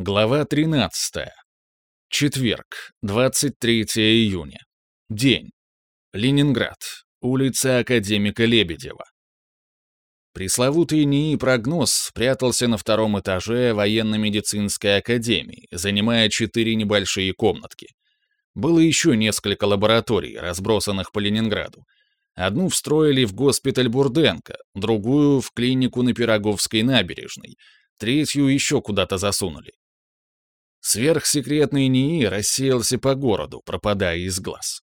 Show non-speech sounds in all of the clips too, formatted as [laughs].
Глава 13. Четверг, 23 июня. День. Ленинград. Улица Академика Лебедева. Пресловутый НИИ «Прогноз» прятался на втором этаже военно-медицинской академии, занимая четыре небольшие комнатки. Было еще несколько лабораторий, разбросанных по Ленинграду. Одну встроили в госпиталь Бурденко, другую — в клинику на Пироговской набережной, третью еще куда-то засунули. Сверхсекретный НИИ рассеялся по городу, пропадая из глаз.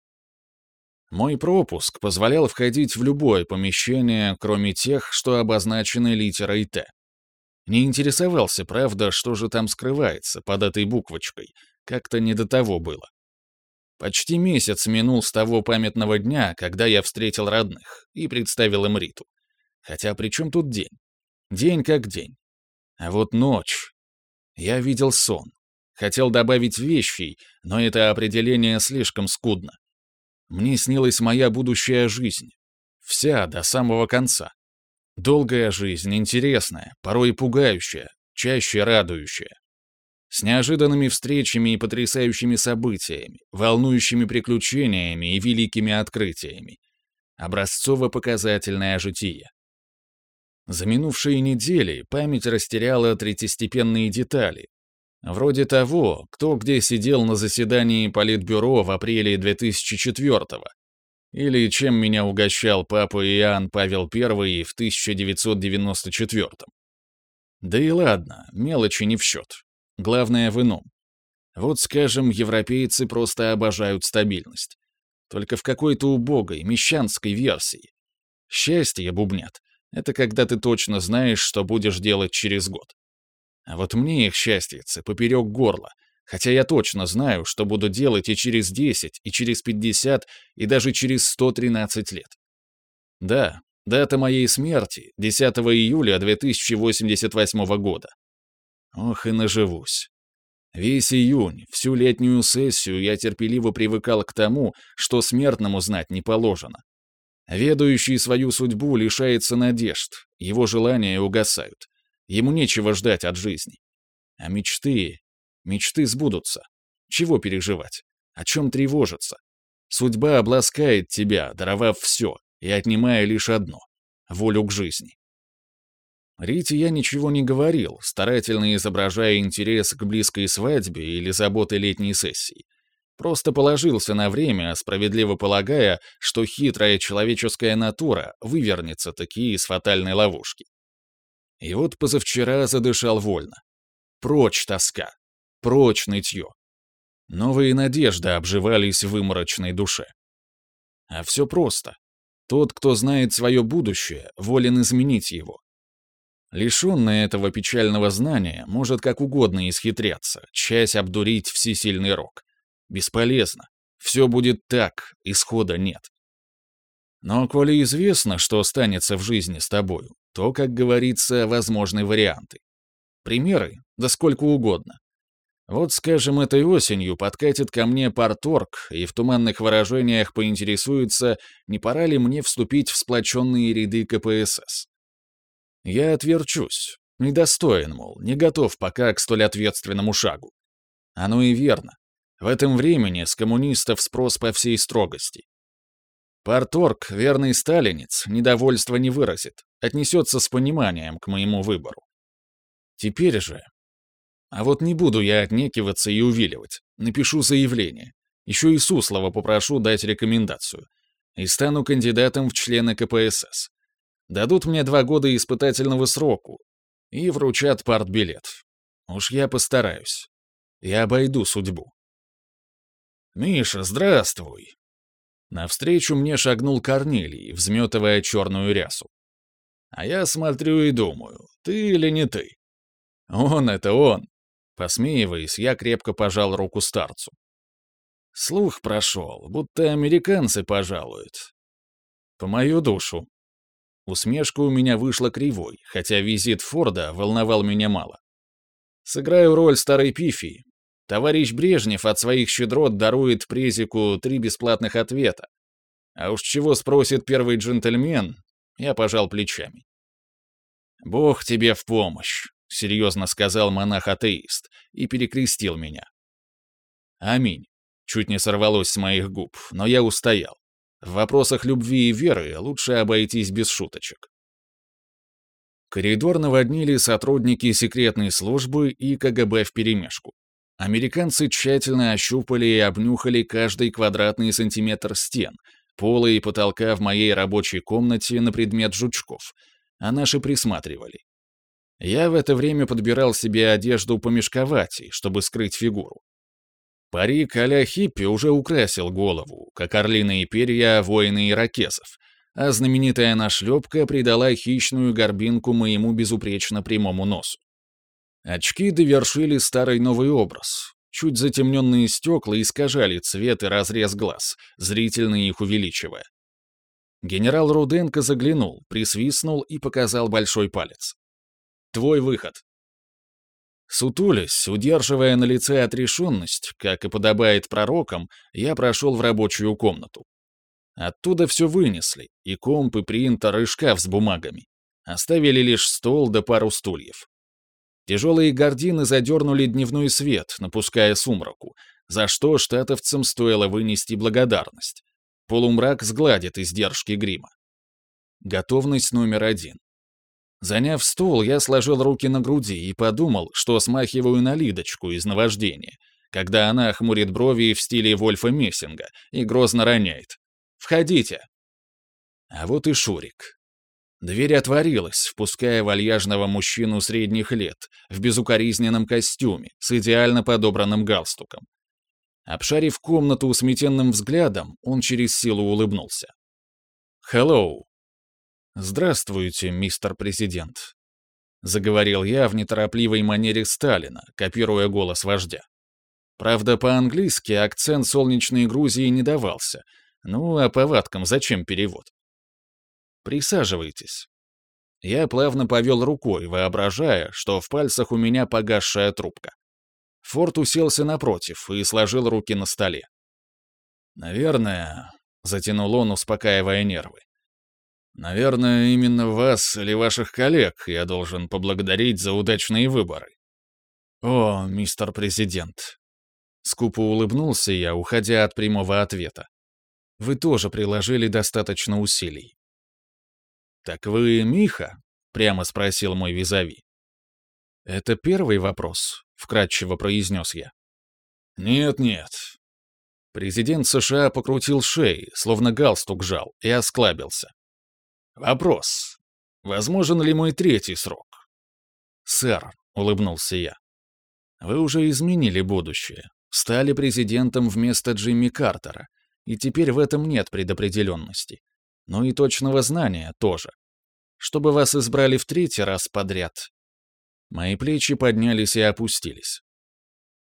Мой пропуск позволял входить в любое помещение, кроме тех, что обозначены литерой «Т». Не интересовался, правда, что же там скрывается под этой буквочкой. Как-то не до того было. Почти месяц минул с того памятного дня, когда я встретил родных и представил им Риту. Хотя при чем тут день? День как день. А вот ночь. Я видел сон. Хотел добавить вещей, но это определение слишком скудно. Мне снилась моя будущая жизнь. Вся, до самого конца. Долгая жизнь, интересная, порой пугающая, чаще радующая. С неожиданными встречами и потрясающими событиями, волнующими приключениями и великими открытиями. Образцово-показательное житие. За минувшие недели память растеряла третьестепенные детали, Вроде того, кто где сидел на заседании Политбюро в апреле 2004-го. Или чем меня угощал папа Иоанн Павел I в 1994-м. Да и ладно, мелочи не в счет. Главное в ином. Вот, скажем, европейцы просто обожают стабильность. Только в какой-то убогой, мещанской версии. Счастье, бубнят, это когда ты точно знаешь, что будешь делать через год. А вот мне их счастьице поперек горла, хотя я точно знаю, что буду делать и через 10, и через 50, и даже через 113 лет. Да, дата моей смерти — 10 июля 2088 года. Ох и наживусь. Весь июнь, всю летнюю сессию я терпеливо привыкал к тому, что смертному знать не положено. Ведающий свою судьбу лишается надежд, его желания угасают. Ему нечего ждать от жизни. А мечты... Мечты сбудутся. Чего переживать? О чем тревожиться? Судьба обласкает тебя, даровав все, и отнимая лишь одно — волю к жизни. Рите я ничего не говорил, старательно изображая интерес к близкой свадьбе или заботы летней сессии. Просто положился на время, справедливо полагая, что хитрая человеческая натура вывернется такие из фатальной ловушки. И вот позавчера задышал вольно. Прочь тоска, прочь нытье. Новые надежды обживались в выморочной душе. А все просто. Тот, кто знает свое будущее, волен изменить его. Лишенный этого печального знания может как угодно исхитряться, часть обдурить всесильный рок. Бесполезно. Все будет так, исхода нет. Но коли известно, что останется в жизни с тобою, то, как говорится, возможны варианты. Примеры? Да сколько угодно. Вот, скажем, этой осенью подкатит ко мне парторг и в туманных выражениях поинтересуется, не пора ли мне вступить в сплоченные ряды КПСС. Я отверчусь. Недостоин, мол, не готов пока к столь ответственному шагу. Оно и верно. В этом времени с коммунистов спрос по всей строгости. Парторг, верный сталинец, недовольство не выразит, отнесется с пониманием к моему выбору. Теперь же... А вот не буду я отнекиваться и увиливать. Напишу заявление. Еще и Суслова попрошу дать рекомендацию. И стану кандидатом в члены КПСС. Дадут мне два года испытательного сроку и вручат партбилет. Уж я постараюсь. Я обойду судьбу. «Миша, здравствуй!» Навстречу мне шагнул Корнилий, взметывая черную рясу. А я смотрю и думаю, ты или не ты? Он — это он. Посмеиваясь, я крепко пожал руку старцу. Слух прошел, будто американцы пожалуют. По мою душу. Усмешка у меня вышла кривой, хотя визит Форда волновал меня мало. Сыграю роль старой пифии, Товарищ Брежнев от своих щедрот дарует презику три бесплатных ответа. А уж чего спросит первый джентльмен, я пожал плечами. «Бог тебе в помощь», — серьезно сказал монах-атеист и перекрестил меня. «Аминь», — чуть не сорвалось с моих губ, но я устоял. В вопросах любви и веры лучше обойтись без шуточек. Коридор наводнили сотрудники секретной службы и КГБ вперемешку. Американцы тщательно ощупали и обнюхали каждый квадратный сантиметр стен, пола и потолка в моей рабочей комнате на предмет жучков, а наши присматривали. Я в это время подбирал себе одежду помешковатей, чтобы скрыть фигуру. Парик а хиппи уже украсил голову, как орлиные перья воины иракесов, а знаменитая нашлепка придала хищную горбинку моему безупречно прямому носу. Очки довершили старый новый образ. Чуть затемненные стекла искажали цвет и разрез глаз, зрительно их увеличивая. Генерал Руденко заглянул, присвистнул и показал большой палец. «Твой выход». Сутулясь, удерживая на лице отрешенность, как и подобает пророкам, я прошел в рабочую комнату. Оттуда все вынесли, и комп, и принтер, и шкаф с бумагами. Оставили лишь стол да пару стульев. Тяжелые гардины задернули дневной свет, напуская сумраку, за что штатовцам стоило вынести благодарность. Полумрак сгладит издержки грима. Готовность номер один. Заняв стул, я сложил руки на груди и подумал, что смахиваю на Лидочку из наваждения, когда она хмурит брови в стиле Вольфа Мессинга и грозно роняет. «Входите!» А вот и Шурик. Дверь отворилась, впуская вальяжного мужчину средних лет в безукоризненном костюме с идеально подобранным галстуком. Обшарив комнату сметенным взглядом, он через силу улыбнулся. «Хеллоу!» «Здравствуйте, мистер президент», — заговорил я в неторопливой манере Сталина, копируя голос вождя. Правда, по-английски акцент солнечной Грузии не давался. Ну, а повадкам зачем перевод? Присаживайтесь». Я плавно повел рукой, воображая, что в пальцах у меня погасшая трубка. Форд уселся напротив и сложил руки на столе. «Наверное...» — затянул он, успокаивая нервы. «Наверное, именно вас или ваших коллег я должен поблагодарить за удачные выборы». «О, мистер президент!» Скупо улыбнулся я, уходя от прямого ответа. «Вы тоже приложили достаточно усилий. «Так вы Миха?» — прямо спросил мой визави. «Это первый вопрос», — вкратчиво произнес я. «Нет-нет». Президент США покрутил шеи, словно галстук жал, и осклабился. «Вопрос. Возможен ли мой третий срок?» «Сэр», — улыбнулся я, — «вы уже изменили будущее, стали президентом вместо Джимми Картера, и теперь в этом нет предопределенности но и точного знания тоже. Чтобы вас избрали в третий раз подряд. Мои плечи поднялись и опустились.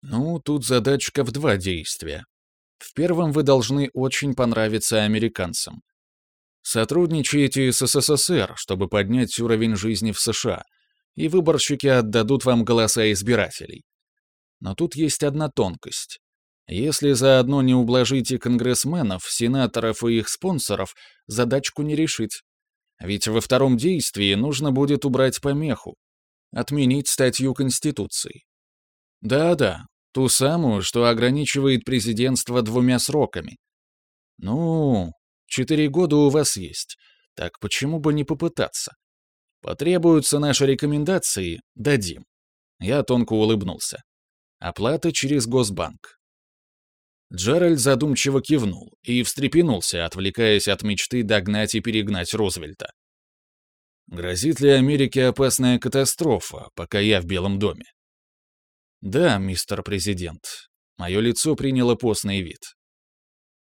Ну, тут задачка в два действия. В первом вы должны очень понравиться американцам. Сотрудничайте с СССР, чтобы поднять уровень жизни в США, и выборщики отдадут вам голоса избирателей. Но тут есть одна тонкость. Если заодно не ублажите конгрессменов, сенаторов и их спонсоров, задачку не решить. Ведь во втором действии нужно будет убрать помеху. Отменить статью Конституции. Да-да, ту самую, что ограничивает президентство двумя сроками. Ну, четыре года у вас есть, так почему бы не попытаться? Потребуются наши рекомендации, дадим. Я тонко улыбнулся. Оплата через Госбанк. Джеральд задумчиво кивнул и встрепенулся, отвлекаясь от мечты догнать и перегнать Рузвельта. Грозит ли Америке опасная катастрофа, пока я в Белом доме? Да, мистер президент. Мое лицо приняло постный вид.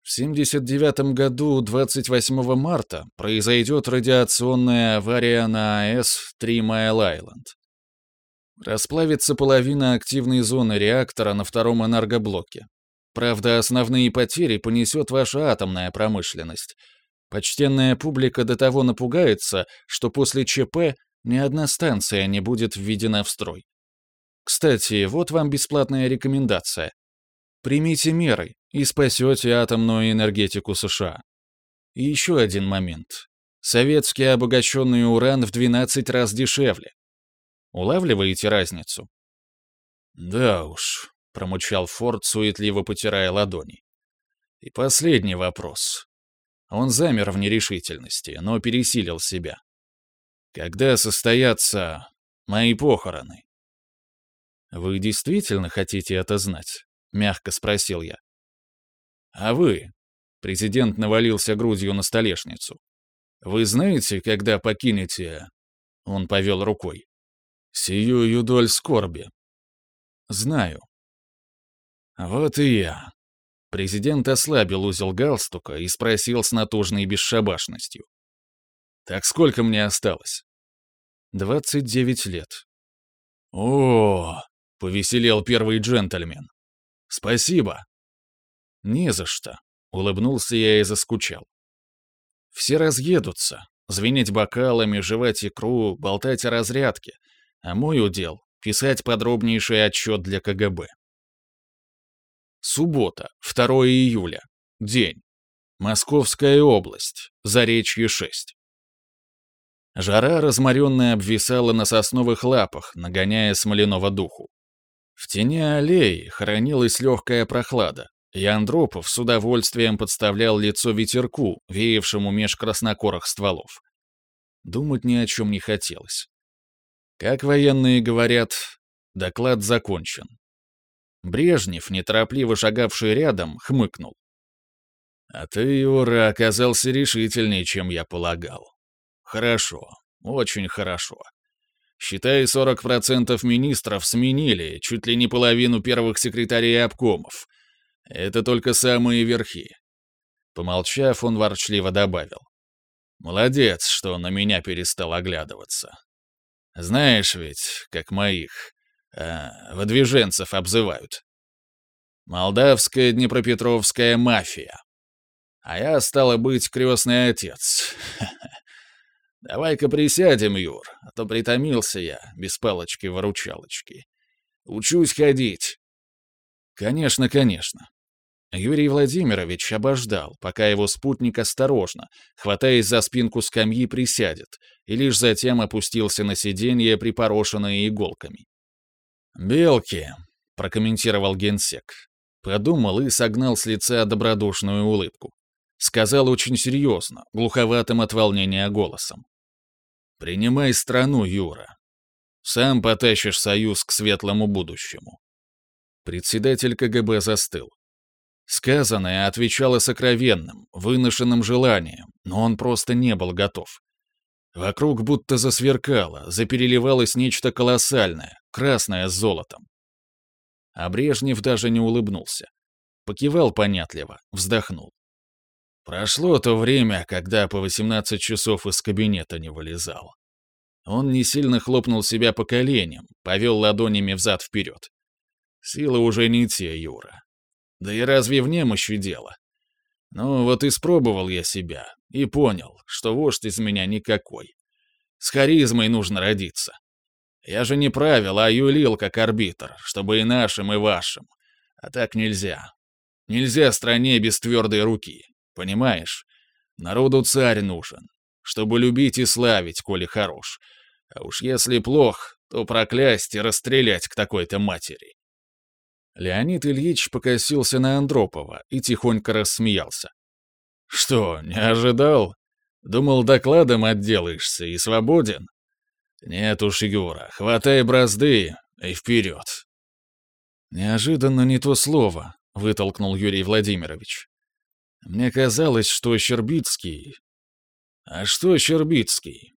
В 79 году 28 марта произойдет радиационная авария на АЭС Три Майл-Айленд. Расплавится половина активной зоны реактора на втором энергоблоке. Правда, основные потери понесет ваша атомная промышленность. Почтенная публика до того напугается, что после ЧП ни одна станция не будет введена в строй. Кстати, вот вам бесплатная рекомендация. Примите меры и спасете атомную энергетику США. И еще один момент. Советский обогащенный уран в 12 раз дешевле. Улавливаете разницу? Да уж, промычал Форд, суетливо потирая ладони. И последний вопрос. Он замер в нерешительности, но пересилил себя. Когда состоятся мои похороны? Вы действительно хотите это знать? мягко спросил я. А вы? Президент навалился грудью на столешницу. Вы знаете, когда покинете? Он повел рукой. Сию юдоль скорби. Знаю, вот и я. Президент ослабил узел галстука и спросил с натужной бесшабашностью. «Так сколько мне осталось?» «Двадцать девять лет». «О!» — повеселел первый джентльмен. «Спасибо!» «Не за что!» — улыбнулся я и заскучал. «Все разъедутся, звенеть бокалами, жевать икру, болтать о разрядке, а мой удел — писать подробнейший отчет для КГБ». Суббота, 2 июля. День. Московская область. Заречье 6. Жара разморенная обвисала на сосновых лапах, нагоняя смоляного духу. В тени аллеи хранилась легкая прохлада, и Андропов с удовольствием подставлял лицо ветерку, веявшему меж краснокорых стволов. Думать ни о чем не хотелось. Как военные говорят, доклад закончен, Брежнев, неторопливо шагавший рядом, хмыкнул. «А ты, Юра, оказался решительнее, чем я полагал. Хорошо, очень хорошо. Считай, 40% министров сменили, чуть ли не половину первых секретарей обкомов. Это только самые верхи». Помолчав, он ворчливо добавил. «Молодец, что на меня перестал оглядываться. Знаешь ведь, как моих, Э, выдвиженцев обзывают. Молдавская Днепропетровская мафия. А я, стало быть, крестный отец. [laughs] Давай-ка присядем, Юр, а то притомился я, без палочки-выручалочки. Учусь ходить. Конечно, конечно. Юрий Владимирович обождал, пока его спутник осторожно, хватаясь за спинку скамьи, присядет, и лишь затем опустился на сиденье, припорошенное иголками. «Белки!» — прокомментировал генсек. Подумал и согнал с лица добродушную улыбку. Сказал очень серьезно, глуховатым от волнения голосом. «Принимай страну, Юра. Сам потащишь союз к светлому будущему». Председатель КГБ застыл. Сказанное отвечало сокровенным, выношенным желанием, но он просто не был готов. Вокруг будто засверкало, запереливалось нечто колоссальное, красное с золотом. А Брежнев даже не улыбнулся. Покивал понятливо, вздохнул. Прошло то время, когда по 18 часов из кабинета не вылезал. Он не сильно хлопнул себя по коленям, повел ладонями взад-вперед. Сила уже не те, Юра. Да и разве в немощи дело? Ну вот испробовал я себя и понял, что вождь из меня никакой. С харизмой нужно родиться. Я же не правил, а юлил как арбитр, чтобы и нашим, и вашим. А так нельзя. Нельзя стране без твердой руки. Понимаешь? Народу царь нужен, чтобы любить и славить, коли хорош. А уж если плох, то проклясть и расстрелять к такой-то матери. Леонид Ильич покосился на Андропова и тихонько рассмеялся. «Что, не ожидал? Думал, докладом отделаешься и свободен?» «Нет уж, Егора, хватай бразды и вперед!» «Неожиданно не то слово», — вытолкнул Юрий Владимирович. «Мне казалось, что Щербицкий...» «А что Щербицкий?»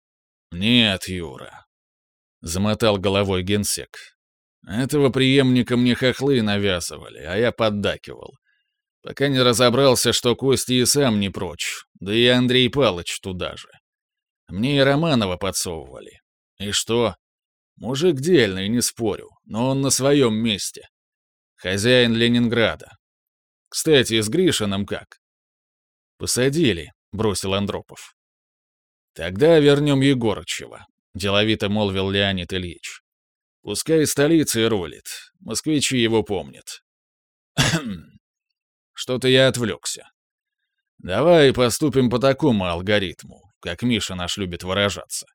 «Нет, Юра», — замотал головой генсек. «Этого преемника мне хохлы навязывали, а я поддакивал. Пока не разобрался, что Кости и сам не прочь, да и Андрей Палыч туда же. Мне и Романова подсовывали. И что? Мужик дельный, не спорю, но он на своем месте. Хозяин Ленинграда. Кстати, с Гришином как? Посадили, бросил Андропов. Тогда вернем Егорычева, деловито молвил Леонид Ильич. Пускай столицей рулит, москвичи его помнят. Что-то я отвлекся. Давай поступим по такому алгоритму, как Миша наш любит выражаться.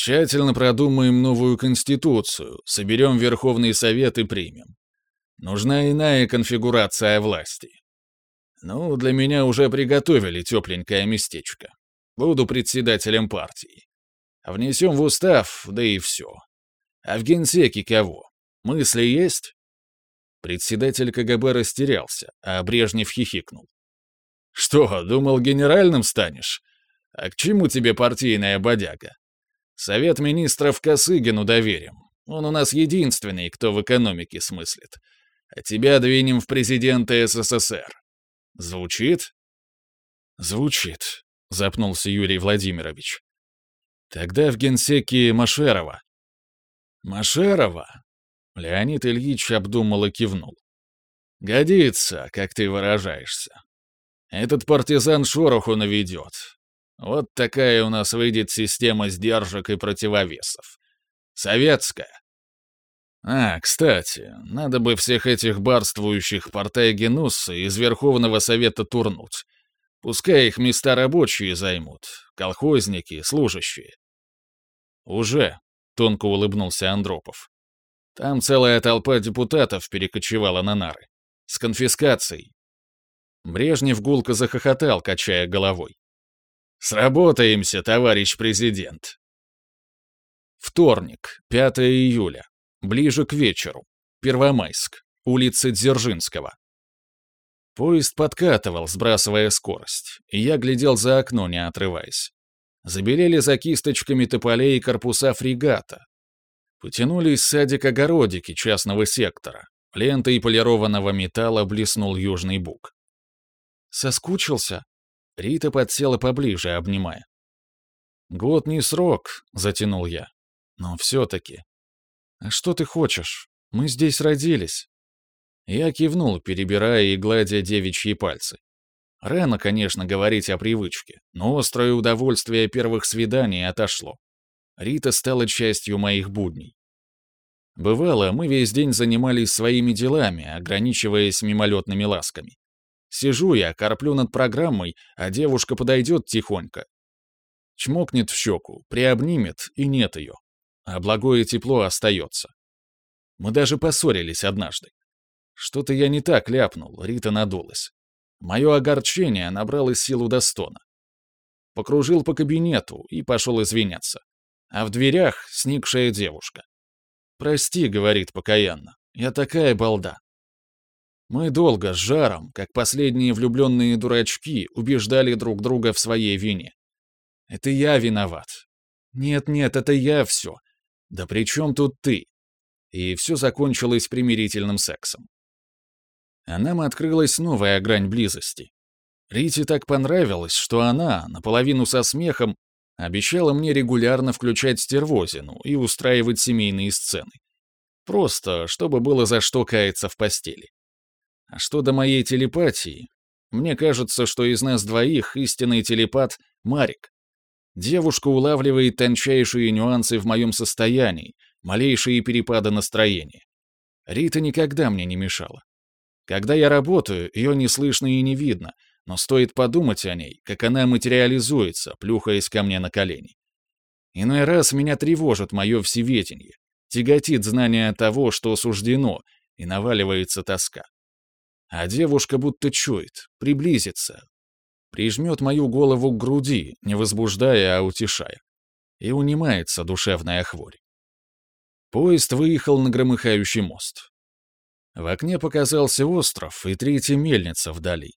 Тщательно продумаем новую конституцию, соберем Верховный Совет и примем. Нужна иная конфигурация власти. Ну, для меня уже приготовили тепленькое местечко. Буду председателем партии. Внесем в устав, да и все. А в генсеке кого? Мысли есть? Председатель КГБ растерялся, а Брежнев хихикнул. «Что, думал, генеральным станешь? А к чему тебе партийная бодяга? Совет министров Косыгину доверим. Он у нас единственный, кто в экономике смыслит. А тебя двинем в президенты СССР. Звучит? Звучит, запнулся Юрий Владимирович. Тогда в генсеке Машерова. Машерова? Леонид Ильич обдумал и кивнул. Годится, как ты выражаешься. Этот партизан шороху наведет, вот такая у нас выйдет система сдержек и противовесов. Советская. А, кстати, надо бы всех этих барствующих портай из Верховного Совета турнуть. Пускай их места рабочие займут, колхозники, служащие. Уже, — тонко улыбнулся Андропов. Там целая толпа депутатов перекочевала на нары. С конфискацией. Брежнев гулко захохотал, качая головой. Сработаемся, товарищ президент. Вторник, 5 июля. Ближе к вечеру. Первомайск. Улица Дзержинского. Поезд подкатывал, сбрасывая скорость, и я глядел за окно, не отрываясь. Забелели за кисточками тополей корпуса фрегата. Потянулись садик-огородики частного сектора. Лентой полированного металла блеснул южный бук. «Соскучился?» Рита подсела поближе, обнимая. «Год не срок», — затянул я. «Но все-таки». «А что ты хочешь? Мы здесь родились». Я кивнул, перебирая и гладя девичьи пальцы. Рано, конечно, говорить о привычке, но острое удовольствие первых свиданий отошло. Рита стала частью моих будней. Бывало, мы весь день занимались своими делами, ограничиваясь мимолетными ласками. Сижу я, корплю над программой, а девушка подойдет тихонько. Чмокнет в щеку, приобнимет, и нет ее. А благое тепло остается. Мы даже поссорились однажды. Что-то я не так ляпнул, Рита надулась. Мое огорчение набрало силу до стона. Покружил по кабинету и пошел извиняться. А в дверях сникшая девушка. «Прости», — говорит покаянно, — «я такая балда». Мы долго, с жаром, как последние влюбленные дурачки, убеждали друг друга в своей вине. Это я виноват. Нет-нет, это я все. Да при чем тут ты? И все закончилось примирительным сексом. А нам открылась новая грань близости. Рите так понравилось, что она, наполовину со смехом, обещала мне регулярно включать стервозину и устраивать семейные сцены. Просто, чтобы было за что каяться в постели. А что до моей телепатии? Мне кажется, что из нас двоих истинный телепат — Марик. Девушка улавливает тончайшие нюансы в моем состоянии, малейшие перепады настроения. Рита никогда мне не мешала. Когда я работаю, ее не слышно и не видно, но стоит подумать о ней, как она материализуется, плюхаясь ко мне на колени. Иной раз меня тревожит мое всеведенье, тяготит знание того, что суждено, и наваливается тоска а девушка будто чует, приблизится, прижмет мою голову к груди, не возбуждая, а утешая, и унимается душевная хворь. Поезд выехал на громыхающий мост. В окне показался остров и третья мельница вдали,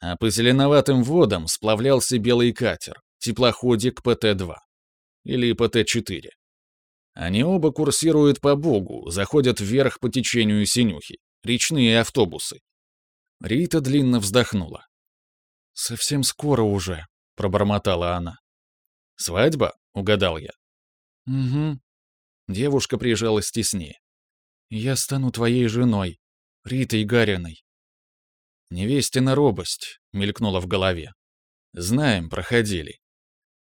а по зеленоватым водам сплавлялся белый катер, теплоходик ПТ-2 или ПТ-4. Они оба курсируют по Богу, заходят вверх по течению Синюхи, речные автобусы, Рита длинно вздохнула. «Совсем скоро уже», — пробормотала она. «Свадьба?» — угадал я. «Угу». Девушка прижалась теснее. «Я стану твоей женой, Ритой Гариной». «Невестина робость», — мелькнула в голове. «Знаем, проходили.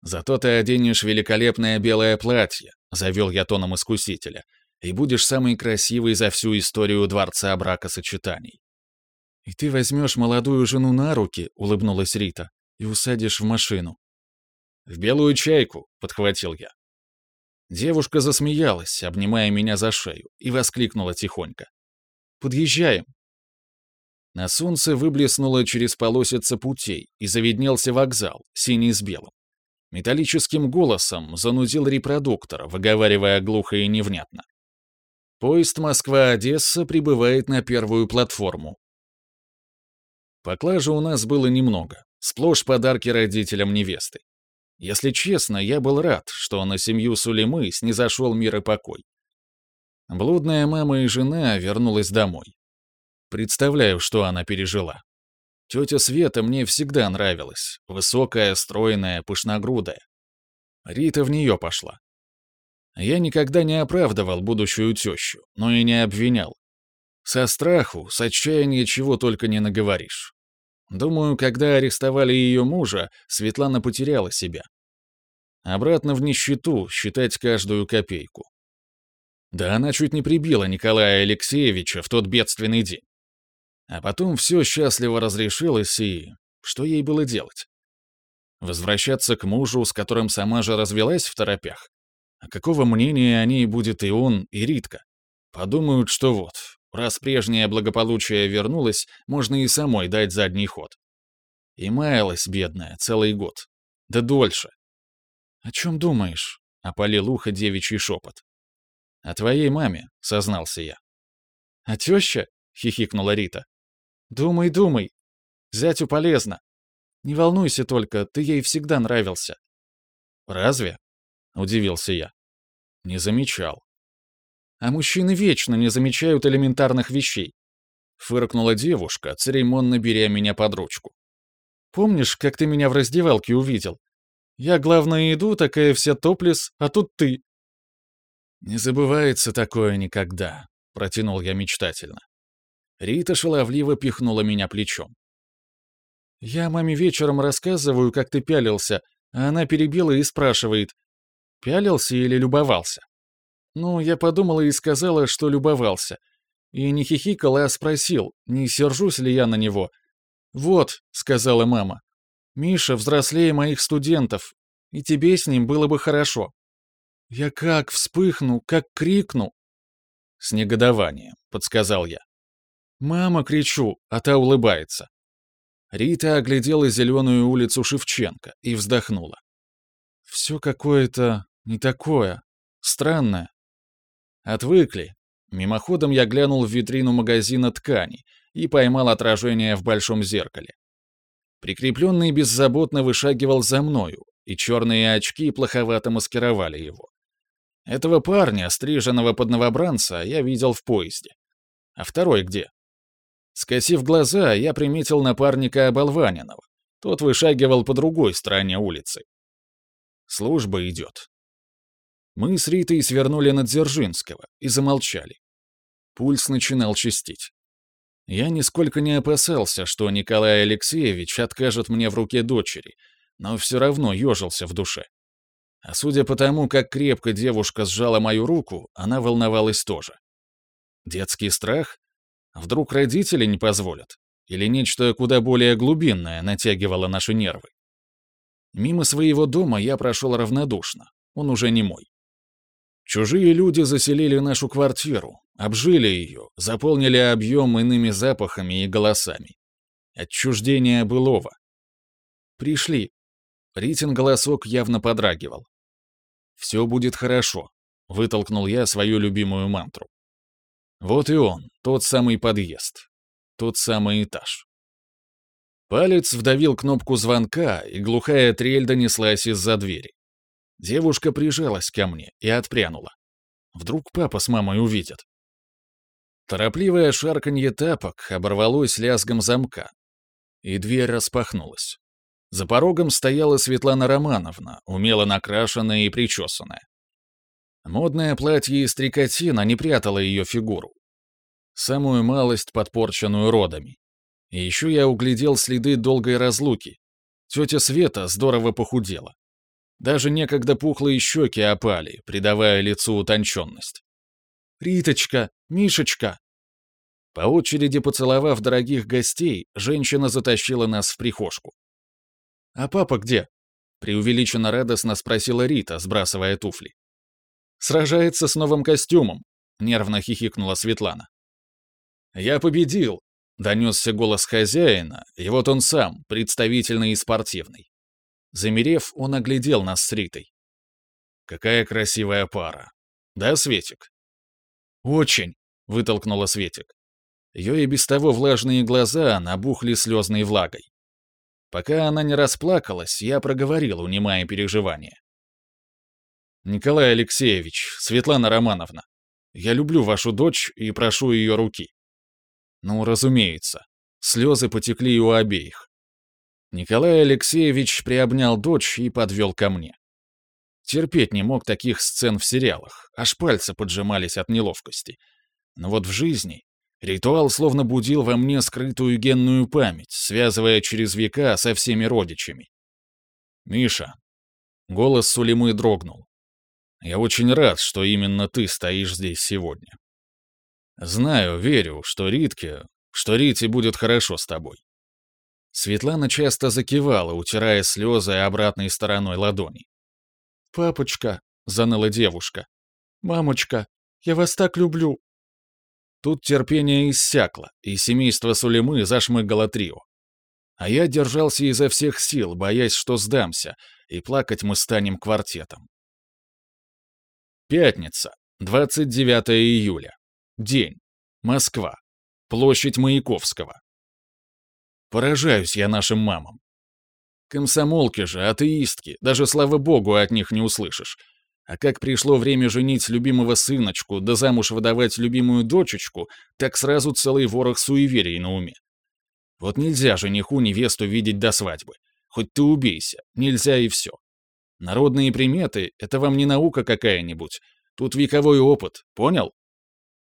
Зато ты оденешь великолепное белое платье», — завел я тоном искусителя, «и будешь самой красивой за всю историю Дворца бракосочетаний». «И ты возьмешь молодую жену на руки», — улыбнулась Рита, — «и усадишь в машину». «В белую чайку», — подхватил я. Девушка засмеялась, обнимая меня за шею, и воскликнула тихонько. «Подъезжаем». На солнце выблеснуло через полосица путей, и заведнелся вокзал, синий с белым. Металлическим голосом занудил репродуктор, выговаривая глухо и невнятно. Поезд Москва-Одесса прибывает на первую платформу. Поклажа у нас было немного, сплошь подарки родителям невесты. Если честно, я был рад, что на семью Сулимы снизошел мир и покой. Блудная мама и жена вернулась домой. Представляю, что она пережила. Тетя Света мне всегда нравилась. Высокая, стройная, пышногрудая. Рита в нее пошла. Я никогда не оправдывал будущую тещу, но и не обвинял. Со страху, с отчаяния чего только не наговоришь. Думаю, когда арестовали ее мужа, Светлана потеряла себя. Обратно в нищету считать каждую копейку. Да она чуть не прибила Николая Алексеевича в тот бедственный день. А потом все счастливо разрешилось, и что ей было делать? Возвращаться к мужу, с которым сама же развелась в торопях? А какого мнения о ней будет и он, и Ритка? Подумают, что вот, Раз прежнее благополучие вернулось, можно и самой дать задний ход. И маялась бедная целый год. Да дольше. «О чем думаешь?» — опалил ухо девичий шепот. «О твоей маме», — сознался я. «А теща?» — хихикнула Рита. «Думай, думай. Зятю полезно. Не волнуйся только, ты ей всегда нравился». «Разве?» — удивился я. «Не замечал. А мужчины вечно не замечают элементарных вещей. Фыркнула девушка, церемонно беря меня под ручку. Помнишь, как ты меня в раздевалке увидел? Я, главное, иду, такая вся топлес, а тут ты. Не забывается такое никогда, протянул я мечтательно. Рита шаловливо пихнула меня плечом. Я маме вечером рассказываю, как ты пялился, а она перебила и спрашивает, пялился или любовался. Ну, я подумала и сказала, что любовался. И не хихикал а спросил, не сержусь ли я на него. «Вот», — сказала мама, — «Миша взрослее моих студентов, и тебе с ним было бы хорошо». «Я как вспыхну, как крикну!» «С негодованием», — подсказал я. «Мама!» — кричу, а та улыбается. Рита оглядела зеленую улицу Шевченко и вздохнула. «Все какое-то не такое, странное. Отвыкли. Мимоходом я глянул в витрину магазина тканей и поймал отражение в большом зеркале. Прикрепленный беззаботно вышагивал за мною, и черные очки плоховато маскировали его. Этого парня, стриженного под новобранца, я видел в поезде. А второй где? Скосив глаза, я приметил напарника оболваненного. Тот вышагивал по другой стороне улицы. Служба идет. Мы с Ритой свернули на Дзержинского и замолчали. Пульс начинал чистить. Я нисколько не опасался, что Николай Алексеевич откажет мне в руке дочери, но все равно ежился в душе. А судя по тому, как крепко девушка сжала мою руку, она волновалась тоже. Детский страх? Вдруг родители не позволят? Или нечто куда более глубинное натягивало наши нервы? Мимо своего дома я прошел равнодушно, он уже не мой. Чужие люди заселили нашу квартиру, обжили ее, заполнили объем иными запахами и голосами. Отчуждение былого. Пришли. Ритин голосок явно подрагивал. «Все будет хорошо», — вытолкнул я свою любимую мантру. Вот и он, тот самый подъезд, тот самый этаж. Палец вдавил кнопку звонка, и глухая трель донеслась из-за двери. Девушка прижалась ко мне и отпрянула. Вдруг папа с мамой увидят. Торопливое шарканье тапок оборвалось лязгом замка, и дверь распахнулась. За порогом стояла Светлана Романовна, умело накрашенная и причесанная. Модное платье из трикотина не прятало ее фигуру. Самую малость, подпорченную родами. И еще я углядел следы долгой разлуки. Тетя Света здорово похудела даже некогда пухлые щеки опали, придавая лицу утонченность. «Риточка! Мишечка!» По очереди поцеловав дорогих гостей, женщина затащила нас в прихожку. «А папа где?» — преувеличенно радостно спросила Рита, сбрасывая туфли. «Сражается с новым костюмом», — нервно хихикнула Светлана. «Я победил!» — донесся голос хозяина, и вот он сам, представительный и спортивный. Замерев, он оглядел нас с Ритой. «Какая красивая пара! Да, Светик?» «Очень!» — вытолкнула Светик. Ее и без того влажные глаза набухли слезной влагой. Пока она не расплакалась, я проговорил, унимая переживания. «Николай Алексеевич, Светлана Романовна, я люблю вашу дочь и прошу ее руки». Ну, разумеется, слезы потекли у обеих. Николай Алексеевич приобнял дочь и подвел ко мне. Терпеть не мог таких сцен в сериалах, аж пальцы поджимались от неловкости. Но вот в жизни ритуал словно будил во мне скрытую генную память, связывая через века со всеми родичами. «Миша», — голос Сулимы дрогнул, — «я очень рад, что именно ты стоишь здесь сегодня. Знаю, верю, что Ритке, что Рите будет хорошо с тобой. Светлана часто закивала, утирая слезы обратной стороной ладони. «Папочка!» — заныла девушка. «Мамочка! Я вас так люблю!» Тут терпение иссякло, и семейство Сулимы зашмыгало трио. А я держался изо всех сил, боясь, что сдамся, и плакать мы станем квартетом. Пятница, 29 июля. День. Москва. Площадь Маяковского. Поражаюсь я нашим мамам. Комсомолки же, атеистки, даже слава богу, от них не услышишь. А как пришло время женить любимого сыночку, да замуж выдавать любимую дочечку, так сразу целый ворох суеверий на уме. Вот нельзя жениху невесту видеть до свадьбы. Хоть ты убейся, нельзя и все. Народные приметы — это вам не наука какая-нибудь. Тут вековой опыт, понял?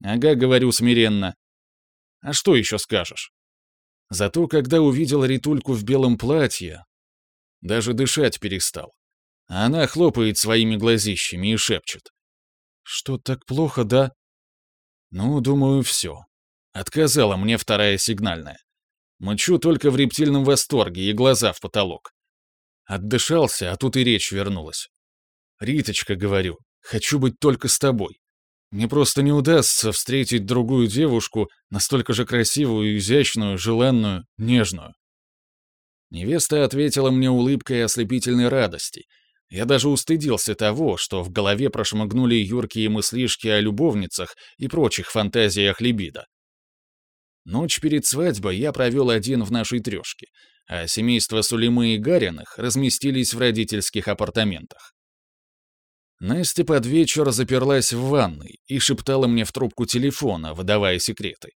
Ага, говорю смиренно. А что еще скажешь? Зато когда увидел Ритульку в белом платье, даже дышать перестал. Она хлопает своими глазищами и шепчет. «Что, так плохо, да?» «Ну, думаю, все. Отказала мне вторая сигнальная. Мочу только в рептильном восторге и глаза в потолок. Отдышался, а тут и речь вернулась. «Риточка, — говорю, — хочу быть только с тобой. Мне просто не удастся встретить другую девушку, настолько же красивую, изящную, желанную, нежную. Невеста ответила мне улыбкой ослепительной радости. Я даже устыдился того, что в голове прошмыгнули юркие мыслишки о любовницах и прочих фантазиях либидо. Ночь перед свадьбой я провел один в нашей трешке, а семейство Сулимы и Гариных разместились в родительских апартаментах. Настя под вечер заперлась в ванной и шептала мне в трубку телефона, выдавая секреты.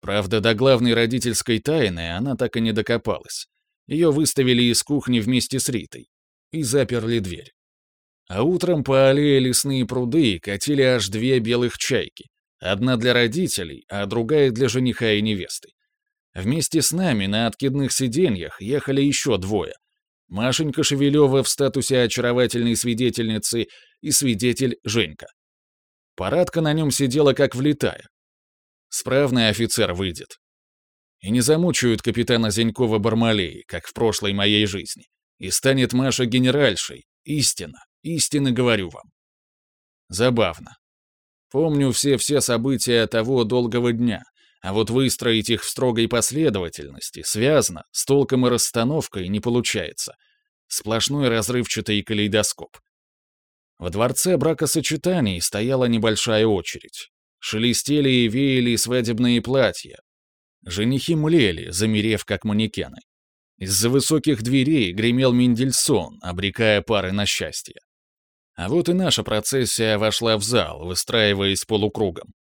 Правда, до главной родительской тайны она так и не докопалась. Ее выставили из кухни вместе с Ритой и заперли дверь. А утром по аллее лесные пруды катили аж две белых чайки. Одна для родителей, а другая для жениха и невесты. Вместе с нами на откидных сиденьях ехали еще двое, Машенька Шевелева в статусе очаровательной свидетельницы и свидетель Женька. Парадка на нем сидела как влетая. Справный офицер выйдет. И не замучают капитана Зенькова Бармалеи, как в прошлой моей жизни. И станет Маша генеральшей. Истина, истинно говорю вам. Забавно. Помню все-все события того долгого дня, а вот выстроить их в строгой последовательности, связано с толком и расстановкой не получается, сплошной разрывчатый калейдоскоп. Во дворце бракосочетаний стояла небольшая очередь. Шелестели и веяли свадебные платья. Женихи млели, замерев как манекены. Из-за высоких дверей гремел Мендельсон, обрекая пары на счастье. А вот и наша процессия вошла в зал, выстраиваясь полукругом.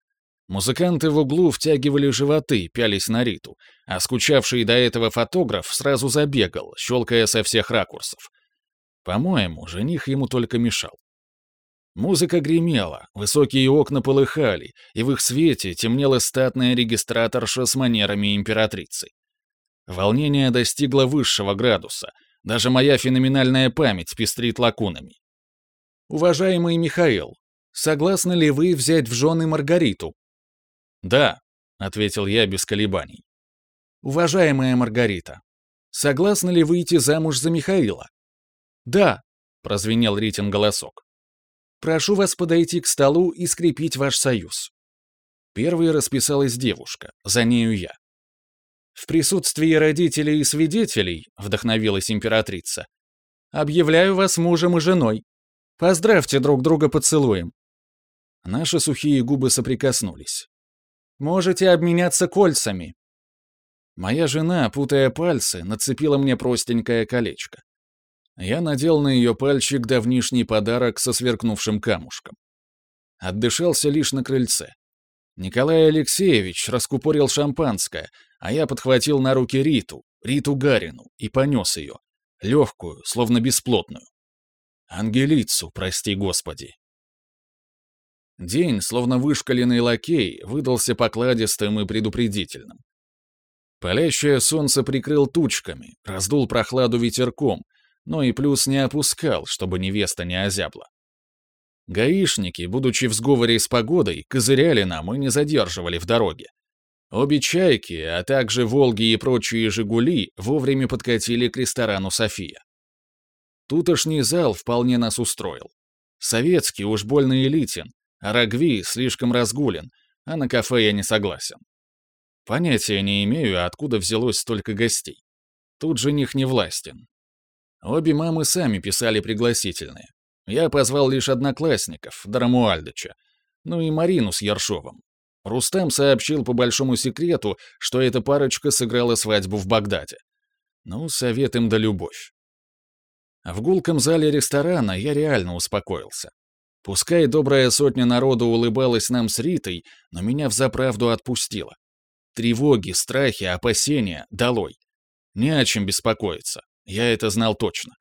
Музыканты в углу втягивали животы, пялись на Риту, а скучавший до этого фотограф сразу забегал, щелкая со всех ракурсов. По-моему, жених ему только мешал. Музыка гремела, высокие окна полыхали, и в их свете темнела статная регистраторша с манерами императрицы. Волнение достигло высшего градуса. Даже моя феноменальная память пестрит лакунами. «Уважаемый Михаил, согласны ли вы взять в жены Маргариту, «Да», — ответил я без колебаний. «Уважаемая Маргарита, согласны ли выйти замуж за Михаила?» «Да», — прозвенел Ритин голосок. «Прошу вас подойти к столу и скрепить ваш союз». Первой расписалась девушка, за нею я. «В присутствии родителей и свидетелей», — вдохновилась императрица, «объявляю вас мужем и женой. Поздравьте друг друга поцелуем». Наши сухие губы соприкоснулись. Можете обменяться кольцами». Моя жена, путая пальцы, нацепила мне простенькое колечко. Я надел на ее пальчик давнишний подарок со сверкнувшим камушком. Отдышался лишь на крыльце. Николай Алексеевич раскупорил шампанское, а я подхватил на руки Риту, Риту Гарину, и понес ее, легкую, словно бесплотную. Ангелицу, прости господи. День, словно вышкаленный лакей, выдался покладистым и предупредительным. Палящее солнце прикрыл тучками, раздул прохладу ветерком, но и плюс не опускал, чтобы невеста не озябла. Гаишники, будучи в сговоре с погодой, козыряли нам и не задерживали в дороге. Обе «Чайки», а также «Волги» и прочие «Жигули» вовремя подкатили к ресторану «София». Тутошний зал вполне нас устроил. Советский уж больно элитен, Рогви слишком разгулен, а на кафе я не согласен. Понятия не имею, откуда взялось столько гостей. Тут же них не властен. Обе мамы сами писали пригласительные. Я позвал лишь одноклассников, Дарамуальдыча, ну и Марину с Ершовым. Рустам сообщил по большому секрету, что эта парочка сыграла свадьбу в Багдаде. Ну, совет им да любовь. В гулком зале ресторана я реально успокоился. Пускай добрая сотня народа улыбалась нам с Ритой, но меня взаправду отпустила. Тревоги, страхи, опасения — долой. Не о чем беспокоиться, я это знал точно.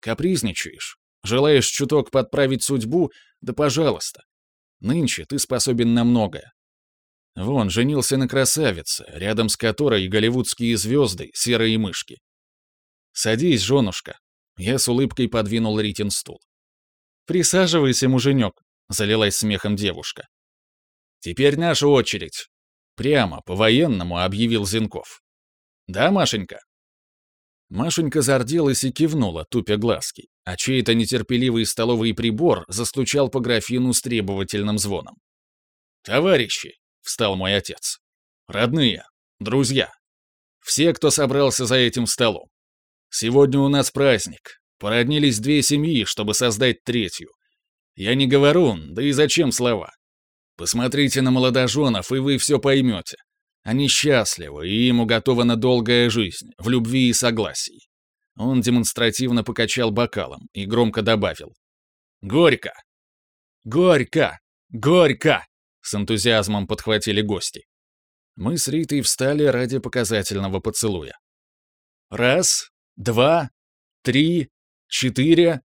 Капризничаешь, желаешь чуток подправить судьбу, да пожалуйста. Нынче ты способен на многое. Вон, женился на красавице, рядом с которой голливудские звезды, серые мышки. «Садись, женушка!» Я с улыбкой подвинул Ритин стул. «Присаживайся, муженек», — залилась смехом девушка. «Теперь наша очередь», — прямо по-военному объявил Зинков. «Да, Машенька?» Машенька зарделась и кивнула, тупя глазки, а чей-то нетерпеливый столовый прибор застучал по графину с требовательным звоном. «Товарищи!» — встал мой отец. «Родные! Друзья! Все, кто собрался за этим столом! Сегодня у нас праздник, Породнились две семьи, чтобы создать третью. Я не говорю, да и зачем слова? Посмотрите на молодоженов, и вы все поймете. Они счастливы, и им уготована долгая жизнь, в любви и согласии. Он демонстративно покачал бокалом и громко добавил. «Горько! Горько! Горько!» С энтузиазмом подхватили гости. Мы с Ритой встали ради показательного поцелуя. «Раз, два, три, Четыре.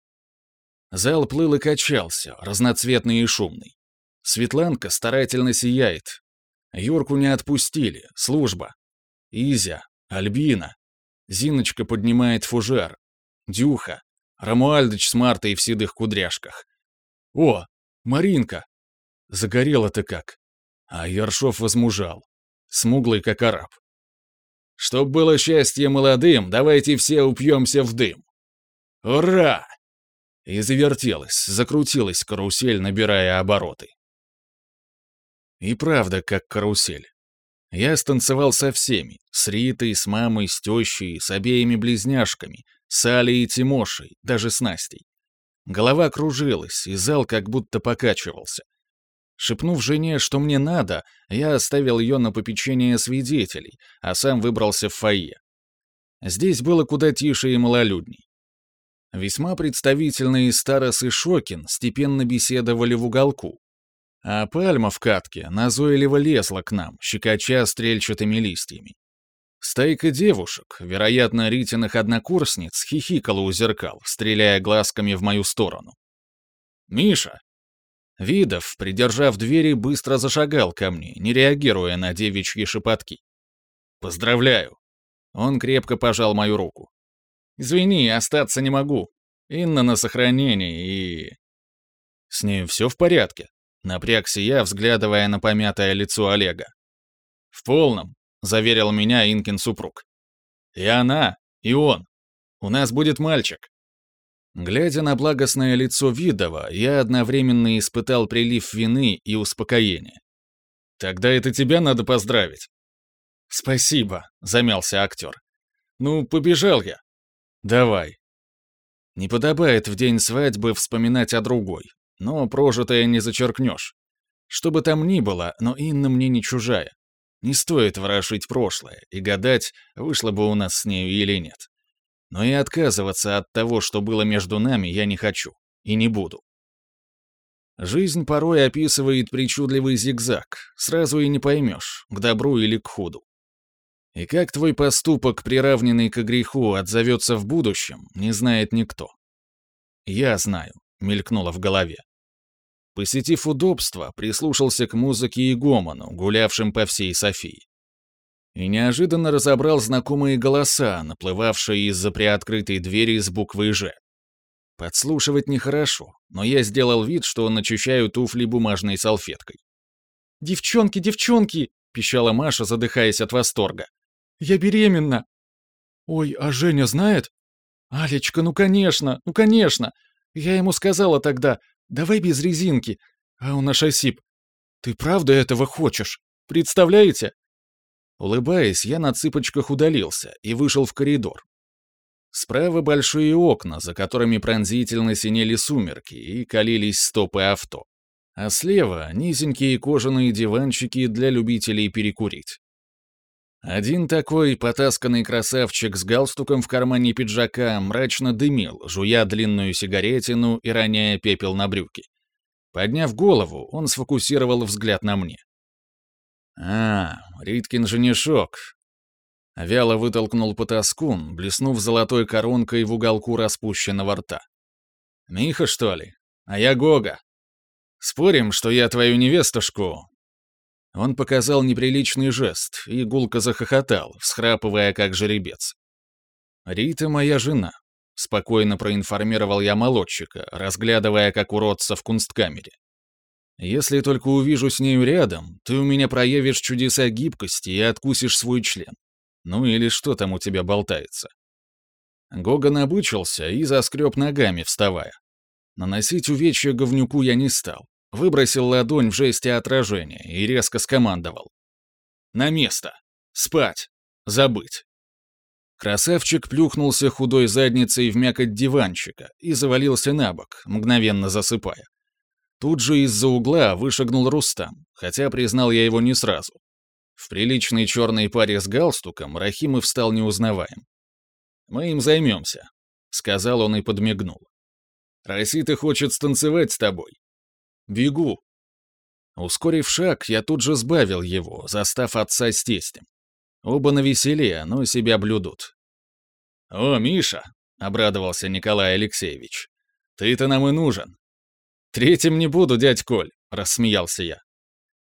Зал плыл и качался, разноцветный и шумный. Светланка старательно сияет. Юрку не отпустили, служба. Изя, Альбина. Зиночка поднимает фужер. Дюха. Рамуальдыч с Мартой в седых кудряшках. О, Маринка! Загорела-то как. А Ершов возмужал. Смуглый, как араб. Чтоб было счастье молодым, давайте все упьемся в дым. «Ура!» И завертелась, закрутилась карусель, набирая обороты. И правда, как карусель. Я станцевал со всеми, с Ритой, с мамой, с тещей, с обеими близняшками, с Алей и Тимошей, даже с Настей. Голова кружилась, и зал как будто покачивался. Шепнув жене, что мне надо, я оставил ее на попечение свидетелей, а сам выбрался в фойе. Здесь было куда тише и малолюдней. Весьма представительный Старос и Шокин степенно беседовали в уголку. А пальма в катке назойливо лезла к нам, щекоча стрельчатыми листьями. Стайка девушек, вероятно, Ритиных однокурсниц, хихикала у зеркал, стреляя глазками в мою сторону. «Миша!» Видов, придержав двери, быстро зашагал ко мне, не реагируя на девичьи шепотки. «Поздравляю!» Он крепко пожал мою руку. Извини, остаться не могу. Инна на сохранении и...» «С ней все в порядке?» — напрягся я, взглядывая на помятое лицо Олега. «В полном», — заверил меня Инкин супруг. «И она, и он. У нас будет мальчик». Глядя на благостное лицо Видова, я одновременно испытал прилив вины и успокоения. «Тогда это тебя надо поздравить». «Спасибо», — замялся актер. «Ну, побежал я. Давай. Не подобает в день свадьбы вспоминать о другой, но прожитое не зачеркнешь. Что бы там ни было, но Инна мне не чужая. Не стоит ворошить прошлое и гадать, вышло бы у нас с нею или нет. Но и отказываться от того, что было между нами, я не хочу и не буду. Жизнь порой описывает причудливый зигзаг, сразу и не поймешь, к добру или к худу. И как твой поступок, приравненный к греху, отзовется в будущем, не знает никто. «Я знаю», — мелькнуло в голове. Посетив удобство, прислушался к музыке и гомону, гулявшим по всей Софии. И неожиданно разобрал знакомые голоса, наплывавшие из-за приоткрытой двери с буквы «Ж». Подслушивать нехорошо, но я сделал вид, что начищаю туфли бумажной салфеткой. «Девчонки, девчонки!» — пищала Маша, задыхаясь от восторга. Я беременна!» «Ой, а Женя знает?» «Алечка, ну конечно, ну конечно! Я ему сказала тогда, давай без резинки, а у аж сип. Ты правда этого хочешь? Представляете?» Улыбаясь, я на цыпочках удалился и вышел в коридор. Справа большие окна, за которыми пронзительно синели сумерки и калились стопы авто. А слева — низенькие кожаные диванчики для любителей перекурить. Один такой потасканный красавчик с галстуком в кармане пиджака мрачно дымил, жуя длинную сигаретину и роняя пепел на брюки. Подняв голову, он сфокусировал взгляд на мне. «А, Риткин женишок!» Вяло вытолкнул потаскун, блеснув золотой коронкой в уголку распущенного рта. «Миха, что ли? А я Гога. Спорим, что я твою невестушку он показал неприличный жест, и гулко захохотал, всхрапывая как жеребец. «Рита моя жена», — спокойно проинформировал я молодчика, разглядывая как уродца в кунсткамере. «Если только увижу с нею рядом, ты у меня проявишь чудеса гибкости и откусишь свой член. Ну или что там у тебя болтается?» Гоган обучился и заскреб ногами, вставая. Наносить увечья говнюку я не стал выбросил ладонь в жесте отражения и резко скомандовал. «На место! Спать! Забыть!» Красавчик плюхнулся худой задницей в мякоть диванчика и завалился на бок, мгновенно засыпая. Тут же из-за угла вышагнул Рустам, хотя признал я его не сразу. В приличной черной паре с галстуком Рахимов стал неузнаваем. «Мы им займемся», — сказал он и подмигнул. «Расита хочет станцевать с тобой. Бегу!» Ускорив шаг, я тут же сбавил его, застав отца с тестем. Оба навеселее, но себя блюдут. «О, Миша!» — обрадовался Николай Алексеевич. «Ты-то нам и нужен!» «Третьим не буду, дядь Коль!» — рассмеялся я.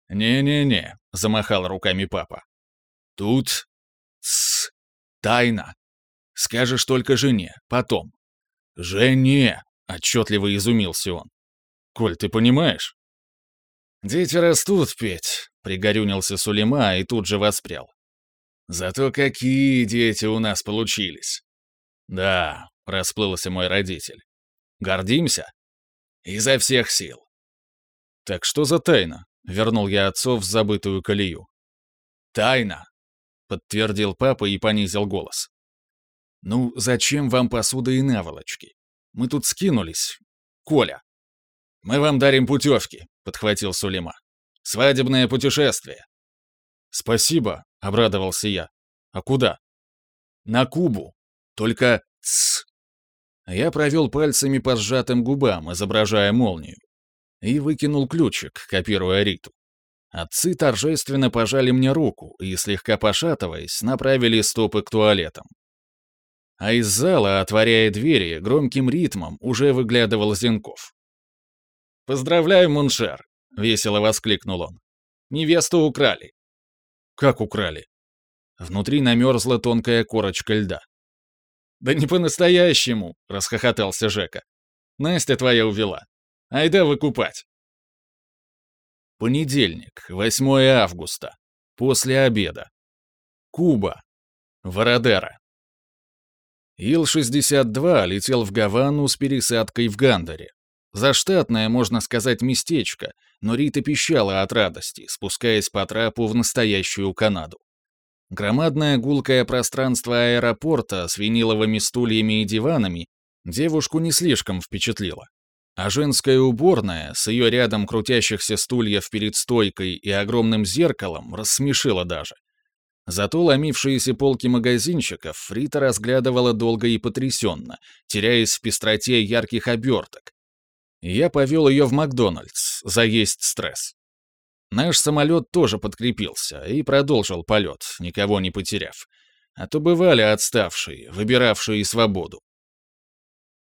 «Не-не-не!» — замахал руками папа. «Тут... с Тайна! Скажешь только жене, потом!» «Жене!» — отчетливо изумился он. Коль, ты понимаешь?» «Дети растут, Петь», — пригорюнился Сулейма и тут же воспрял. «Зато какие дети у нас получились!» «Да», — расплылся мой родитель. «Гордимся?» «Изо всех сил!» «Так что за тайна?» — вернул я отцов в забытую колею. «Тайна!» — подтвердил папа и понизил голос. «Ну, зачем вам посуда и наволочки? Мы тут скинулись. Коля, мы вам дарим путевки», — подхватил Сулейман. «Свадебное путешествие». «Спасибо», — обрадовался я. «А куда?» «На Кубу. Только тсс». Я провел пальцами по сжатым губам, изображая молнию, и выкинул ключик, копируя Риту. Отцы торжественно пожали мне руку и, слегка пошатываясь, направили стопы к туалетам. А из зала, отворяя двери, громким ритмом уже выглядывал Зенков. «Поздравляю, Муншер!» — весело воскликнул он. «Невесту украли!» «Как украли?» Внутри намерзла тонкая корочка льда. «Да не по-настоящему!» — расхохотался Жека. «Настя твоя увела. Айда выкупать!» Понедельник, 8 августа. После обеда. Куба. Вородера. Ил-62 летел в Гавану с пересадкой в Гандаре. Заштатное, можно сказать, местечко, но Рита пищала от радости, спускаясь по трапу в настоящую Канаду. Громадное гулкое пространство аэропорта с виниловыми стульями и диванами девушку не слишком впечатлило. А женская уборная с ее рядом крутящихся стульев перед стойкой и огромным зеркалом рассмешила даже. Зато ломившиеся полки магазинчиков Фрита разглядывала долго и потрясенно, теряясь в пестроте ярких оберток, я повел ее в Макдональдс заесть стресс. Наш самолет тоже подкрепился и продолжил полет, никого не потеряв. А то бывали отставшие, выбиравшие свободу.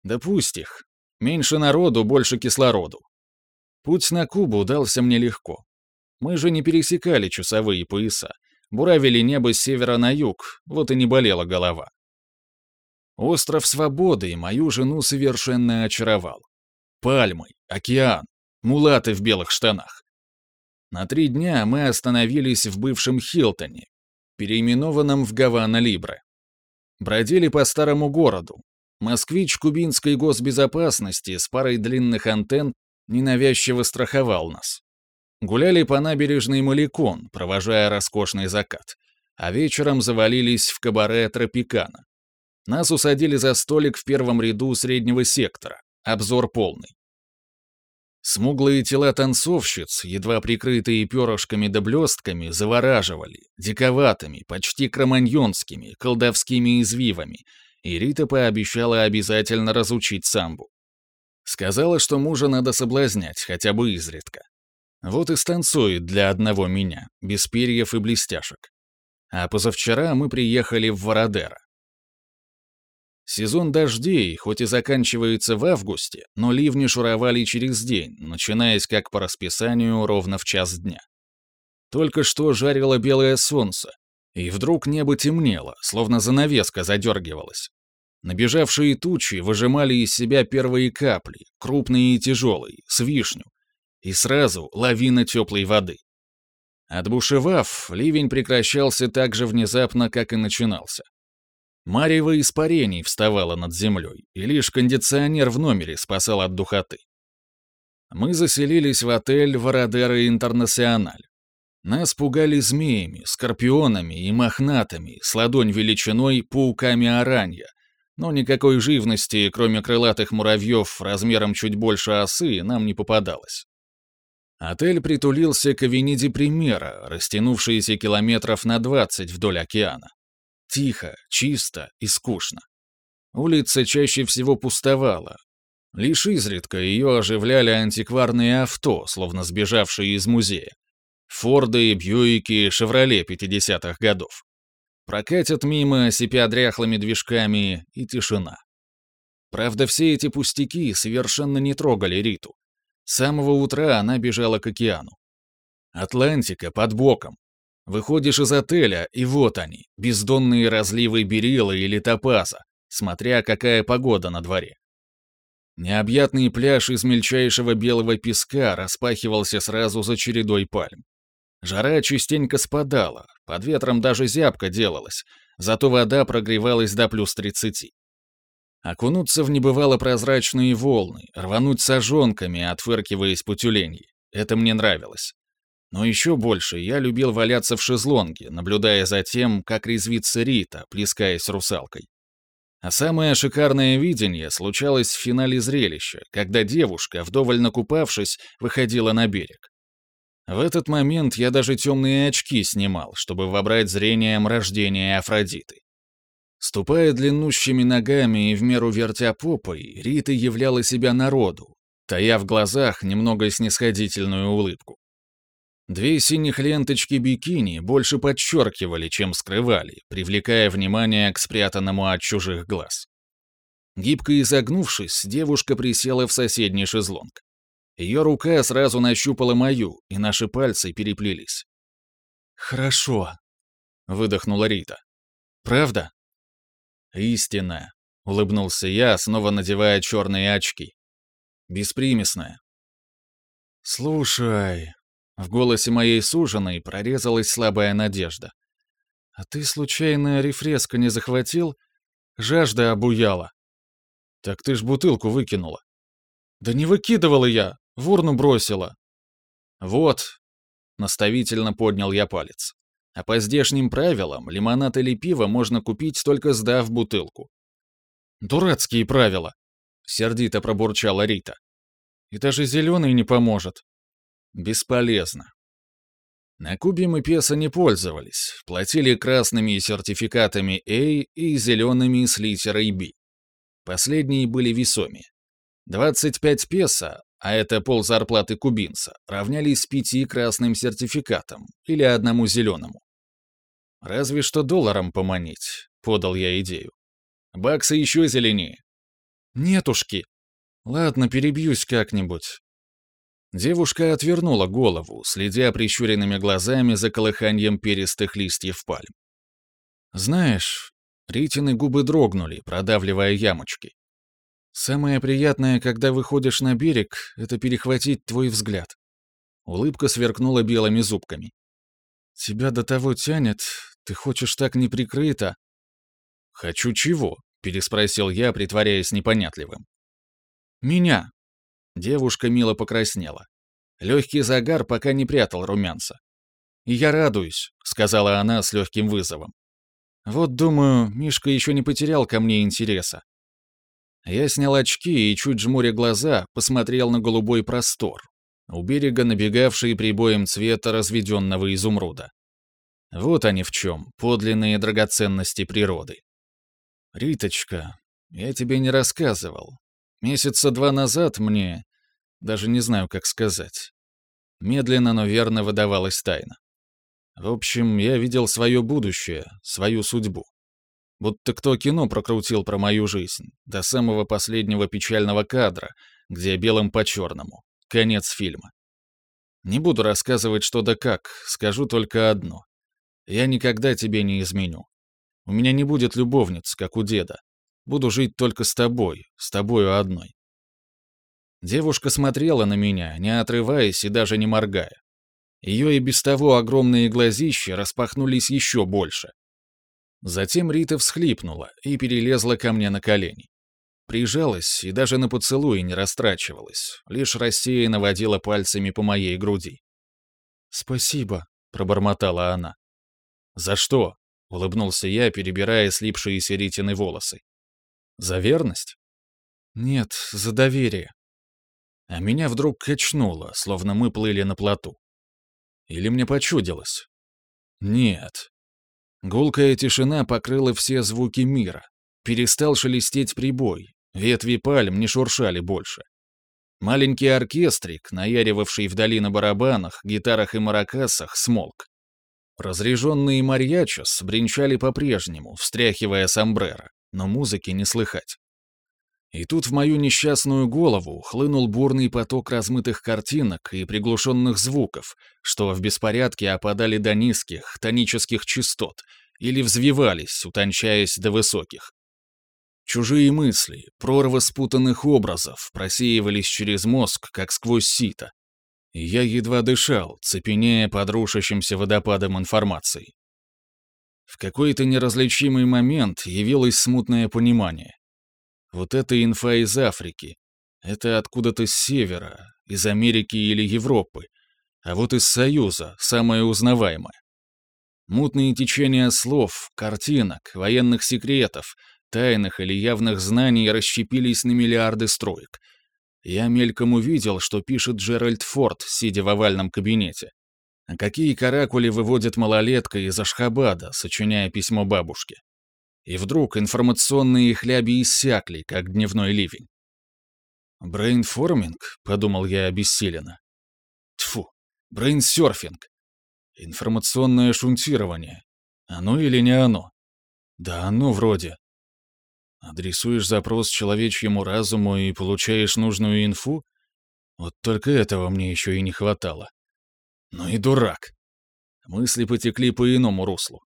Да пусть их. Меньше народу, больше кислороду. Путь на Кубу дался мне легко. Мы же не пересекали часовые пояса, буравили небо с севера на юг, вот и не болела голова. Остров Свободы мою жену совершенно очаровал. Пальмы, океан, мулаты в белых штанах. На три дня мы остановились в бывшем Хилтоне, переименованном в Гавана-Либре. Бродили по старому городу. Москвич кубинской госбезопасности с парой длинных антенн ненавязчиво страховал нас. Гуляли по набережной Маликон, провожая роскошный закат, а вечером завалились в кабаре Тропикана. Нас усадили за столик в первом ряду среднего сектора. Обзор полный. Смуглые тела танцовщиц, едва прикрытые перышками да блестками, завораживали, диковатыми, почти кроманьонскими, колдовскими извивами, и Рита пообещала обязательно разучить самбу. Сказала, что мужа надо соблазнять, хотя бы изредка. Вот и станцует для одного меня, без перьев и блестяшек. А позавчера мы приехали в Вородера. Сезон дождей, хоть и заканчивается в августе, но ливни шуровали через день, начинаясь как по расписанию ровно в час дня. Только что жарило белое солнце, и вдруг небо темнело, словно занавеска задергивалась. Набежавшие тучи выжимали из себя первые капли, крупные и тяжелые, с вишню, и сразу лавина теплой воды. Отбушевав, ливень прекращался так же внезапно, как и начинался. Марево испарений вставало над землей, и лишь кондиционер в номере спасал от духоты. Мы заселились в отель «Вородера Интернациональ». Нас пугали змеями, скорпионами и мохнатами, с ладонь величиной пауками оранья, но никакой живности, кроме крылатых муравьев размером чуть больше осы, нам не попадалось. Отель притулился к авениде Примера, растянувшейся километров на 20 вдоль океана. Тихо, чисто и скучно. Улица чаще всего пустовала. Лишь изредка ее оживляли антикварные авто, словно сбежавшие из музея. Форды, Бьюики, Шевроле 50-х годов. Прокатят мимо, сипя дряхлыми движками, и тишина. Правда, все эти пустяки совершенно не трогали Риту. С самого утра она бежала к океану. Атлантика под боком, Выходишь из отеля, и вот они, бездонные разливы берилы или топаза, смотря какая погода на дворе. Необъятный пляж из мельчайшего белого песка распахивался сразу за чередой пальм. Жара частенько спадала, под ветром даже зябко делалась, зато вода прогревалась до плюс 30. Окунуться в небывало прозрачные волны, рвануть сожонками, отфыркиваясь по тюленьи. Это мне нравилось. Но еще больше я любил валяться в шезлонге, наблюдая за тем, как резвится Рита, плескаясь русалкой. А самое шикарное видение случалось в финале зрелища, когда девушка, вдоволь накупавшись, выходила на берег. В этот момент я даже темные очки снимал, чтобы вобрать зрением рождение Афродиты. Ступая длиннущими ногами и в меру вертя попой, Рита являла себя народу, тая в глазах немного снисходительную улыбку. Две синих ленточки бикини больше подчеркивали, чем скрывали, привлекая внимание к спрятанному от чужих глаз. Гибко изогнувшись, девушка присела в соседний шезлонг. Ее рука сразу нащупала мою, и наши пальцы переплелись. «Хорошо», — выдохнула Рита. «Правда?» Истинная. — улыбнулся я, снова надевая черные очки. «Беспримесная». «Слушай», в голосе моей суженой прорезалась слабая надежда. «А ты, случайно, рефреска не захватил?» Жажда обуяла. «Так ты ж бутылку выкинула». «Да не выкидывала я, в урну бросила». «Вот», — наставительно поднял я палец. «А по здешним правилам лимонад или пиво можно купить, только сдав бутылку». «Дурацкие правила», — сердито пробурчала Рита. «И даже зеленый не поможет». Бесполезно. На Кубе мы песо не пользовались, платили красными сертификатами A и зелеными с литерой B. Последние были весомее. 25 песо, а это пол зарплаты кубинца, равнялись пяти красным сертификатам или одному зеленому. «Разве что долларом поманить», — подал я идею. «Баксы еще зеленее». «Нетушки». «Ладно, перебьюсь как-нибудь. Девушка отвернула голову, следя прищуренными глазами за колыханием перистых листьев пальм. «Знаешь...» — Ритины губы дрогнули, продавливая ямочки. «Самое приятное, когда выходишь на берег, это перехватить твой взгляд». Улыбка сверкнула белыми зубками. «Тебя до того тянет, ты хочешь так неприкрыто». «Хочу чего?» — переспросил я, притворяясь непонятливым. «Меня!» Девушка мило покраснела. Легкий загар пока не прятал румянца. «Я радуюсь», — сказала она с легким вызовом. «Вот, думаю, Мишка еще не потерял ко мне интереса». Я снял очки и, чуть жмуря глаза, посмотрел на голубой простор, у берега набегавший прибоем цвета разведенного изумруда. Вот они в чем, подлинные драгоценности природы. «Риточка, я тебе не рассказывал, Месяца два назад мне... Даже не знаю, как сказать. Медленно, но верно выдавалась тайна. В общем, я видел свое будущее, свою судьбу. Будто кто кино прокрутил про мою жизнь, до самого последнего печального кадра, где белым по черному. Конец фильма. Не буду рассказывать что да как, скажу только одно. Я никогда тебе не изменю. У меня не будет любовниц, как у деда. Буду жить только с тобой, с тобою одной». Девушка смотрела на меня, не отрываясь и даже не моргая. Ее и без того огромные глазища распахнулись еще больше. Затем Рита всхлипнула и перелезла ко мне на колени. Прижалась и даже на поцелуи не растрачивалась, лишь рассеянно водила пальцами по моей груди. «Спасибо», — пробормотала она. «За что?» — улыбнулся я, перебирая слипшиеся Ритины волосы. За верность? Нет, за доверие. А меня вдруг качнуло, словно мы плыли на плоту. Или мне почудилось? Нет. Гулкая тишина покрыла все звуки мира. Перестал шелестеть прибой, ветви пальм не шуршали больше. Маленький оркестрик, наяривавший вдали на барабанах, гитарах и маракасах, смолк. Разряженные марьячос бренчали по-прежнему, встряхивая сомбреро но музыки не слыхать. И тут в мою несчастную голову хлынул бурный поток размытых картинок и приглушенных звуков, что в беспорядке опадали до низких, тонических частот или взвивались, утончаясь до высоких. Чужие мысли, прорва спутанных образов просеивались через мозг, как сквозь сито. И я едва дышал, цепенея под рушащимся водопадом информации. В какой-то неразличимый момент явилось смутное понимание. Вот это инфа из Африки. Это откуда-то с севера, из Америки или Европы. А вот из Союза, самое узнаваемое. Мутные течения слов, картинок, военных секретов, тайных или явных знаний расщепились на миллиарды строек. Я мельком увидел, что пишет Джеральд Форд, сидя в овальном кабинете. Какие каракули выводит малолетка из Ашхабада, сочиняя письмо бабушке. И вдруг информационные хляби иссякли, как дневной ливень. «Brainforming?» — подумал я обессиленно. Тьфу, brainsurfing. Информационное шунтирование. Оно или не оно? Да оно вроде. Адресуешь запрос человечьему разуму и получаешь нужную инфу? Вот только этого мне еще и не хватало. Ну и дурак. Мысли потекли по иному руслу.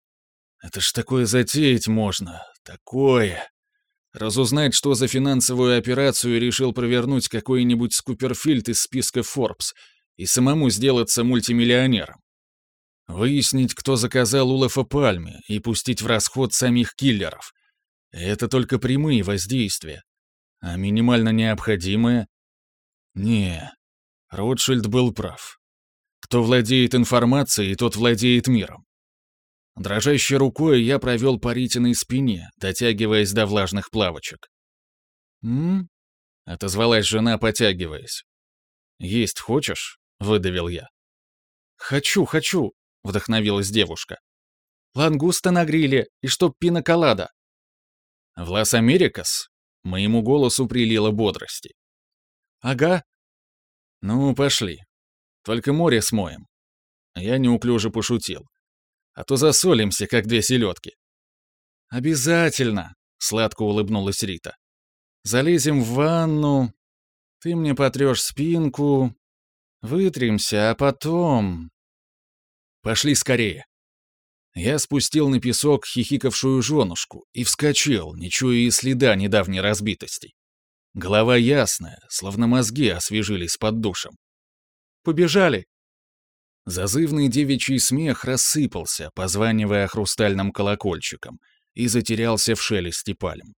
Это ж такое затеять можно. Такое. Разузнать, что за финансовую операцию решил провернуть какой-нибудь скуперфильд из списка Forbes и самому сделаться мультимиллионером. Выяснить, кто заказал Улафа Пальме и пустить в расход самих киллеров. Это только прямые воздействия. А минимально необходимое... Не, Ротшильд был прав. Кто владеет информацией, тот владеет миром. Дрожащей рукой я провел по Ритиной спине, дотягиваясь до влажных плавочек. «М?», отозвалась жена, потягиваясь. «Есть хочешь?» — выдавил я. «Хочу, хочу!» — вдохновилась девушка. «Лангуста на гриле, и чтоб пиноколада!» «Влас Америкас?» — моему голосу прилила бодрости. «Ага». «Ну, пошли. Только море смоем. А я неуклюже пошутил. А то засолимся, как две селедки. Обязательно, сладко улыбнулась Рита. Залезем в ванну, ты мне потрешь спинку, вытремся, а потом... Пошли скорее. Я спустил на песок хихикавшую женушку и вскочил, не чуя и следа недавней разбитости. Голова ясная, словно мозги освежились под душем. Побежали!» Зазывный девичий смех рассыпался, позванивая хрустальным колокольчиком, и затерялся в шелесте пальм.